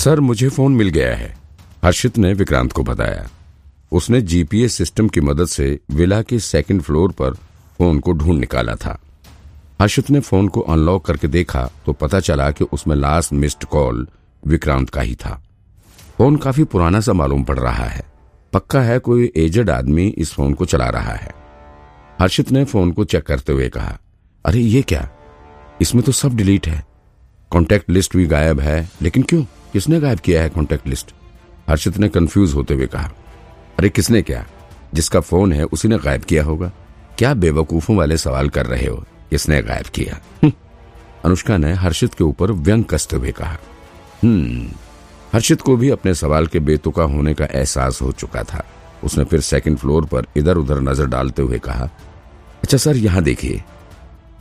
Sir, मुझे phone मिल गया है। हर्षित ने विक्रांत को बताया। उसने जीपीएस सिस्टम की मदद से विला के सेकंड फ्लोर पर फ़ोन को ढूंढ निकाला था। हर्षित ने फ़ोन को अनलॉक करके देखा तो पता चला कि उसमें लास्ट मिस्ड कॉल विक्रांत का ही था। फ़ोन काफ़ी पुराना सा मालूम पड़ रहा है। पक्का है कोई एजेड आदमी इस फ़ोन को चला रहा है। हर्षित ने फ़ोन को चेक करते हुए कहा, अरे, ये क्या? इसमें तो सब डिलीट है। कॉन्टेक्ट लिस्ट भी गायब है। लेकिन क्यों? किसने गायब किया है कॉन्टेक्ट लिस्ट हर्षित ने कंफ्यूज होते हुए कहा, अरे, किसने क्या? जिसका फ़ोन है, उसी ने गायब किया होगा। क्या बेवकूफों वाले सवाल कर रहे हो? किसने गायब किया? हम्म। अनुष्का ने हर्षित के ऊपर व्यंग कसते हुए कहा हम्म हर्षित को भी अपने सवाल के बेतुका होने का एहसास हो चुका था। उसने फिर सेकंड फ्लोर पर इधर उधर नज़र डालते हुए कहा अच्छा सर, यहाँ देखिए।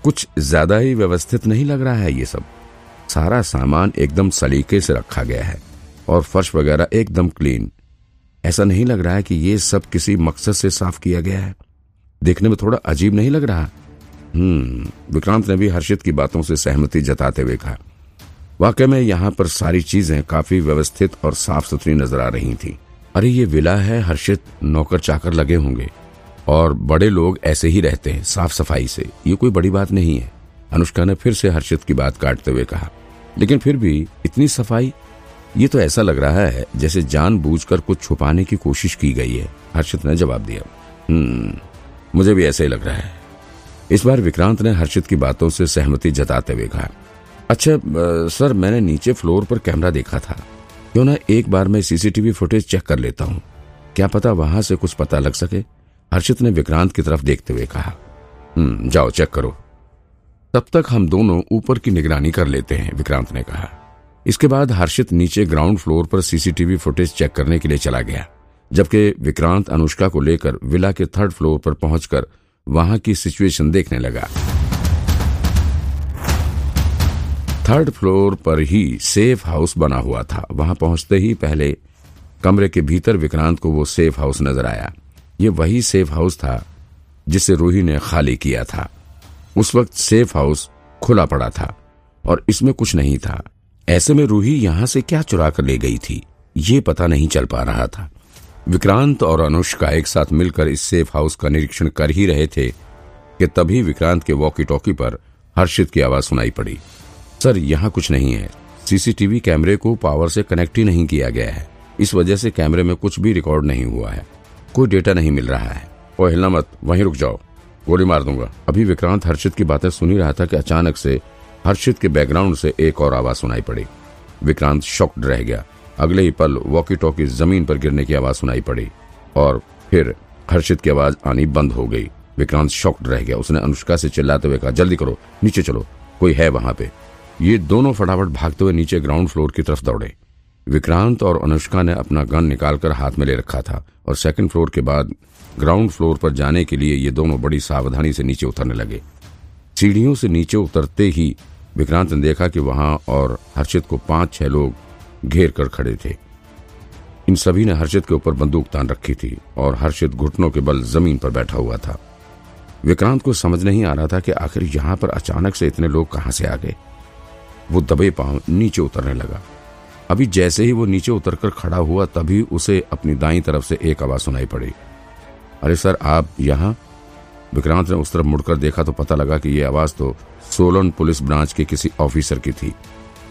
कुछ ज़्यादा ही व्यवस्थित नहीं लग रहा है ये सब। सारा सामान एकदम सलीके से रखा गया है और फर्श वगैरह एकदम क्लीन। ऐसा नहीं लग रहा है कि ये सब किसी मकसद से साफ़ किया गया है। देखने में थोड़ा अजीब नहीं लग रहा? हम्म विक्रांत ने भी हर्षित की बातों से सहमति जताते हुए कहा। वाकई में यहाँ पर सारी चीज़ें काफ़ी व्यवस्थित और साफ़ सुथरी नज़र आ रही थी। अरे, ये विला है, हर्षित। नौकर चाकर लगे होंगे। और बड़े लोग ऐसे ही रहते हैं, साफ़ सफ़ाई से। ये कोई बड़ी बात नहीं है। अनुष्का ने फिर से हर्षित की बात काटते हुए कहा। लेकिन फिर भी इतनी सफ़ाई, ये तो ऐसा लग रहा है जैसे जानबूझकर कुछ छुपाने की कोशिश की गई है। हर्षित ने जवाब दिया। हम्म मुझे भी ऐसा ही लग रहा है। इस बार विक्रांत ने हर्षित की बातों से सहमति जताते हुए कहा अच्छा सर, मैंने नीचे फ्लोर पर कैमरा देखा था। क्यों ना एक बार मैं सीसीटीवी फुटेज चेक कर लेता हूँ। क्या पता वहाँ से कुछ पता लग सके? हर्षित ने विक्रांत की तरफ़ देखते हुए कहा हम्म जाओ, चेक करो। तब तक हम दोनों ऊपर की निगरानी कर लेते हैं, विक्रांत ने कहा। इसके बाद हर्षित नीचे ग्राउंड फ्लोर पर सीसीटीवी फुटेज चेक करने के लिए चला गया, जबकि विक्रांत अनुष्का को लेकर विला के थर्ड फ्लोर पर पहुंचकर वहाँ की सिचुएशन देखने लगा। थर्ड फ्लोर पर ही सेफ़ हाउस बना हुआ था। वहाँ पहुँचते ही पहले कमरे के भीतर विक्रांत को वो सेफ़ हाउस नज़र आया। ये वही सेफ़ हाउस था जिसे रूही ने खाली किया था। उस वक्त सेफ़ हाउस खुला पड़ा था और इसमें कुछ नहीं था। ऐसे में रूही यहाँ से क्या चुरा कर ले गई थी, ये पता नहीं चल पा रहा था। विक्रांत और अनुष्का एक साथ मिलकर इस सेफ़ हाउस का निरीक्षण कर ही रहे थे कि तभी विक्रांत के वॉकी टॉकी पर हर्षित की आवाज़ सुनाई पड़ी। सर, यहाँ कुछ नहीं है। सीसीटीवी कैमरे को पावर से कनेक्ट ही नहीं किया गया है। इस वजह से कैमरे में कुछ भी रिकॉर्ड नहीं हुआ है। कोई डेटा नहीं मिल रहा है। और हिलना मत। वहीं रुक जाओ। गोली मार दूँगा। अभी विक्रांत हर्षित की बातें सुन रहा था कि अचानक से हर्षित के बैकग्राउंड से एक और आवाज़ सुनाई पड़ी। विक्रांत शॉक्ड रह गया। अगले ही पल वॉकी टॉकी ज़मीन पर गिरने की आवाज़ सुनाई पड़ी और फिर हर्षित की आवाज़ आनी बंद हो गई। विक्रांत शॉक्ड रह गया। उसने अनुष्का से चिल्लाते हुए कहा, जल्दी करो, नीचे चलो, कोई है वहाँ पे। ये दोनों फटाफट भागते हुए नीचे ग्राउंड फ्लोर की तरफ़ दौड़े। विक्रांत और अनुष्का ने अपना गन निकालकर हाथ में ले रखा था और सेकंड फ्लोर के बाद ग्राउंड फ्लोर पर जाने के लिए ये दोनों बड़ी सावधानी से नीचे उतरने लगे। सीढ़ियों से नीचे उतरते ही विक्रांत ने देखा कि वहाँ और हर्षित को पाँच छह लोग घेर कर खड़े थे। इन सभी ने हर्षित के ऊपर बंदूक तान रखी थी और हर्षित घुटनों के बल ज़मीन पर बैठा हुआ था। विक्रांत को समझ नहीं आ रहा था कि आखिर यहाँ पर अचानक से इतने लोग कहाँ से आ गए। वो दबे पाँव नीचे उतरने लगा। अभी जैसे ही वो नीचे उतरकर खड़ा हुआ, तभी उसे अपनी दाई तरफ़ से एक आवाज़ सुनाई पड़ी। अरे सर, आप यहाँ? विक्रांत ने उस तरफ़ मुड़कर देखा तो पता लगा कि यह आवाज़ तो सोलन पुलिस ब्रांच के किसी ऑफिसर की थी,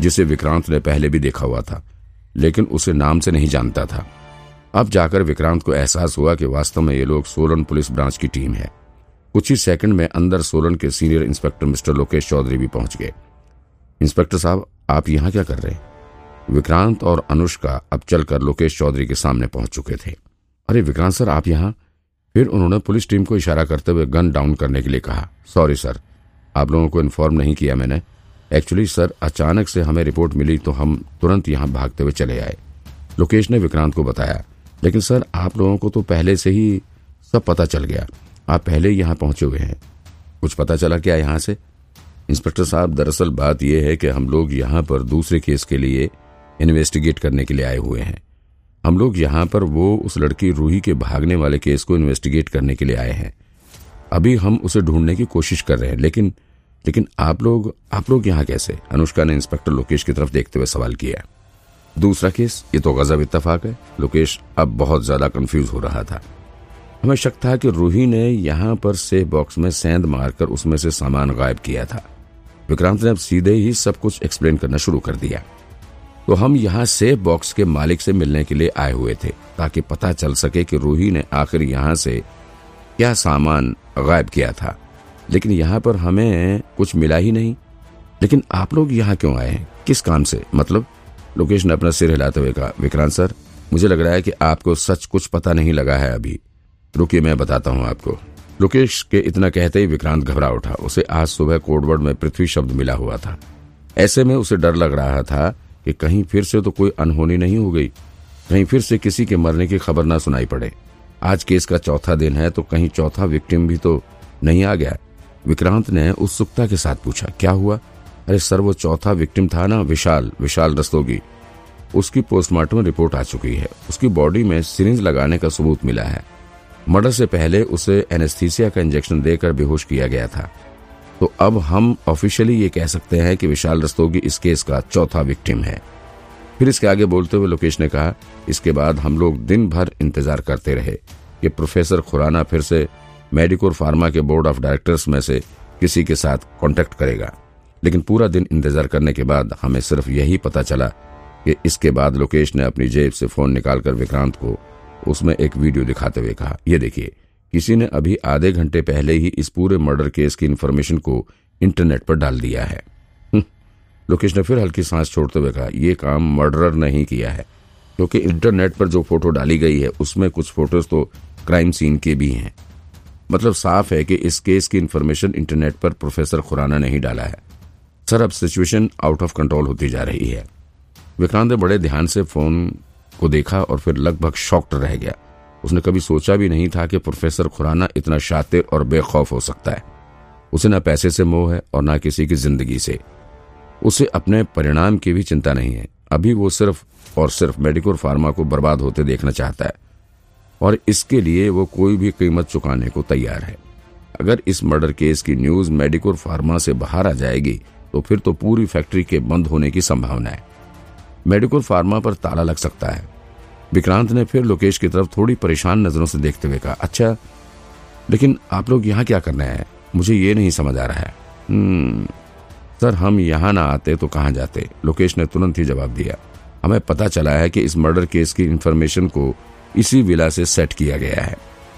जिसे विक्रांत ने पहले भी देखा हुआ था, लेकिन उसे नाम से नहीं जानता था। अब जाकर विक्रांत को एहसास हुआ कि वास्तव में ये लोग सोलन पुलिस ब्रांच की टीम है। कुछ ही सेकंड में अंदर सोलन के senior inspector mister Lokesh Chaudhary भी पहुँच गए। इंस्पेक्टर साहब, आप यहाँ क्या कर रहे हैं? विक्रांत और अनुष्का अब चलकर लोकेश चौधरी के सामने पहुँच चुके थे। अरे विक्रांत सर, आप यहाँ? फिर उन्होंने पुलिस टीम को इशारा करते हुए गन डाउन करने के लिए कहा, सॉरी सर, आप लोगों को इन्फॉर्म नहीं किया मैंने। एक्चुअली सर, अचानक से हमें रिपोर्ट मिली तो हम तुरंत यहाँ भागते हुए चले आए। लोकेश ने विक्रांत को बताया, लेकिन सर, आप लोगों को तो पहले से ही सब पता चल गया। आप पहले ही यहाँ पहुँचे हुए हैं। कुछ पता चला क्या यहाँ से? इंस्पेक्टर साहब, दरअसल बात यह है कि हम लोग यहाँ पर दूसरे केस के लिए इन्वेस्टिगेट करने के लिए आए हुए हैं। हम लोग यहाँ पर वो उस लड़की रूही के भागने वाले केस को इन्वेस्टिगेट करने के लिए आए हैं। अभी हम उसे ढूँढने की कोशिश कर रहे हैं, लेकिन लेकिन आप लोग आप लोग यहाँ कैसे? अनुष्का ने इंस्पेक्टर लोकेश की तरफ़ देखते हुए सवाल किया। दूसरा केस, ये तो गजब इतफाक है। लोकेश, अब बहुत ज़्यादा कंफ्यूज हो रहा था। हमें शक था कि रूही ने यहाँ पर सेफ़ बॉक्स में सेंध मारकर उसमें से सामान गायब किया था। विक्रांत ने अब सीधे ही सब कुछ एक्सप्लेन करना शुरू कर दिया। तो हम यहाँ सेफ़ बॉक्स के मालिक से मिलने के लिए आए हुए थे, ताकि पता चल सके कि रूही ने आखिर यहाँ से क्या सामान गायब किया था। लेकिन यहाँ पर हमें कुछ मिला ही नहीं। लेकिन आप लोग यहाँ क्यों आए हैं? किस काम से? मतलब लोकेश ने अपना सिर हिलाते हुए कहा, विक्रांत सर, मुझे लग रहा है कि आपको सच कुछ पता नहीं लगा है अभी। रुकिए, मैं बताता हूँ आपको। लोकेश के इतना कहते ही विक्रांत घबरा उठा। उसे आज सुबह कोडवर्ड में पृथ्वी शब्द मिला हुआ था। ऐसे में उसे डर लग रहा था कि कहीं फिर से तो कोई अनहोनी नहीं हो गई, कहीं फिर से किसी के मरने की खबर ना सुनाई पड़े। आज केस का चौथा दिन है तो कहीं चौथा विक्टिम भी तो नहीं आ गया। विक्रांत ने उत्सुकता के साथ पूछा, क्या हुआ? अरे सर, वो चौथा विक्टिम था ना, विशाल विशाल रस्तोगी। उसकी पोस्टमार्टम रिपोर्ट आ चुकी है। उसकी बॉडी में सिरिंज लगाने का सबूत मिला है। मर्डर से पहले उसे एनेस्थीसिया का इंजेक्शन देकर बेहोश किया गया था। तो अब हम ऑफिशियली ये कह सकते हैं कि विशाल रस्तोगी इस केस का चौथा विक्टिम है। फिर इसके आगे बोलते हुए लोकेश ने कहा, इसके बाद हम लोग दिन भर इंतज़ार करते रहे। कि प्रोफेसर खुराना फिर से मेडिकोर फार्मा के बोर्ड ऑफ़ डायरेक्टर्स में से किसी के साथ कांटेक्ट करेगा। लेकिन पूरा दिन इंतज़ार करने के बाद हमें सिर्फ़ यही पता चला कि इसके बाद लोकेश ने अपनी जेब से फ़ोन निकालकर विक्रांत को उसमें एक वीडियो दिखाते हुए कहा। यह देखिए किसी ने अभी आधे घंटे पहले ही इस पूरे मर्डर केस की इन्फॉर्मेशन को इंटरनेट पर डाल दिया है। हम्म, लोकेश ने फिर हल्की सांस छोड़ते हुए कहा यह काम मर्डरर ने ही किया है क्योंकि इंटरनेट पर जो फ़ोटो डाली गई है उसमें कुछ फ़ोटोज़ तो क्राइम सीन के भी हैं। मतलब साफ़ है कि इस केस की इन्फॉर्मेशन इंटरनेट पर प्रोफेसर खुराना ने ही डाला है। सर अब सिचुएशन आउट ऑफ़ कंट्रोल होती जा रही है। विक्रांत ने बड़े ध्यान से फ़ोन को देखा और फिर लगभग शॉक्ट रह गया। उसने कभी सोचा भी नहीं था कि प्रोफेसर खुराना इतना शातिर और बेखौफ हो सकता है। उसे न पैसे से मोह है और न किसी की ज़िंदगी से। उसे अपने परिणाम की भी चिंता नहीं है। अभी वो सिर्फ़ और सिर्फ़ मेडिकोर फार्मा को बर्बाद होते देखना चाहता है। और इसके लिए वो कोई भी कीमत चुकाने को तैयार है। अगर इस मर्डर केस की न्यूज़ मेडिकोर फार्मा से बाहर आ जाएगी तो फिर तो पूरी फैक्ट्री के बंद होने की संभावना है। मेडिकोर फार्मा पर ताला लग सकता है। विक्रांत ने फिर लोकेश की तरफ़ थोड़ी परेशान नज़रों से देखते हुए कहा अच्छा लेकिन आप लोग यहाँ क्या करने हैं? मुझे ये नहीं समझ आ रहा है. हम्म, सर हम यहाँ ना आते तो कहाँ जाते? लोकेश ने तुरंत ही जवाब दिया हमें पता चला है कि इस मर्डर केस की इन्फॉर्मेशन को इसी विला से सेट किया गया है।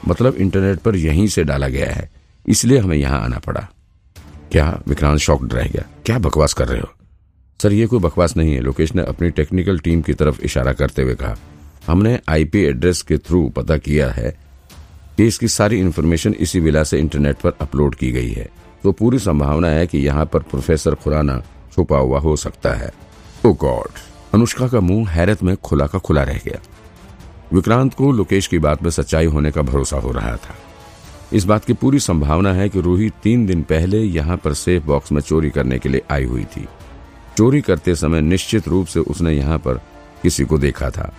मतलब इंटरनेट पर यहीं से डाला गया है इसलिए हमें यहाँ आना पड़ा। क्या विक्रांत शॉक्ड रह गया? क्या बकवास कर रहे हो? सर ये कोई बकवास नहीं है। लोकेश ने अपनी टेक्निकल टीम की तरफ़ इशारा करते हुए कहा हमने आईपी एड्रेस के थ्रू पता किया है कि इसकी सारी इन्फॉर्मेशन इसी विला से इंटरनेट पर अपलोड की गई है। तो पूरी संभावना है कि यहाँ पर प्रोफेसर खुराना छुपा हुआ हो सकता है। ओ गॉड अनुष्का का मुँह हैरत में खुला का खुला रह गया। विक्रांत को लोकेश की बात में सच्चाई होने का भरोसा हो रहा था। इस बात की पूरी संभावना है कि रूही तीन दिन पहले यहाँ पर सेफ़ बॉक्स में चोरी करने के लिए आई हुई थी। चोरी करते समय निश्चित रूप से उसने यहाँ पर किसी को देखा था।